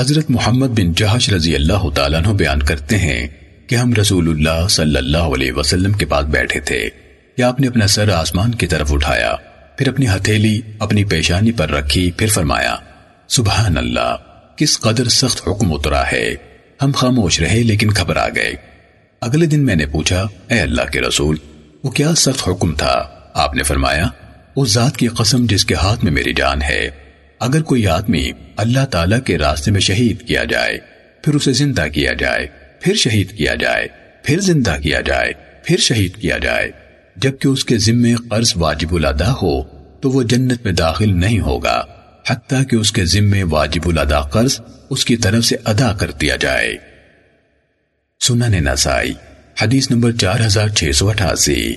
حضرت محمد بن جہش رضی اللہ تعالیٰ عنہ بیان کرتے ہیں کہ ہم رسول اللہ صلی اللہ علیہ وسلم کے پاس بیٹھے تھے۔ کہ آپ نے اپنا سر آسمان کی طرف اٹھایا، پھر اپنی ہتھیلی اپنی پیشانی پر رکھی، پھر فرمایا، سبحان اللہ، کس قدر سخت حکم اترا ہے۔ ہم خاموش رہے لیکن گھبرا گئے۔ اگلے دن میں نے پوچھا، اے اللہ کے رسول، وہ کیا سخت حکم تھا؟ آپ نے فرمایا اس ذات کی قسم جس کے ہاتھ میں میری جان ہے۔ اگر کوئی آدمی اللہ تعالیٰ کے راستے میں شہید کیا جائے، پھر اسے زندہ کیا جائے، پھر شہید کیا جائے، پھر زندہ کیا جائے، پھر شہید کیا جائے، جبکہ اس کے ذمے قرض واجب الادا ہو، تو وہ جنت میں داخل نہیں ہوگا، حتیٰ کہ اس کے ذمے واجب الادا قرض اس کی طرف سے ادا کر دیا جائے۔ سنن نسائی، حدیث نمبر چار ہزار چھ سو اٹھاسی۔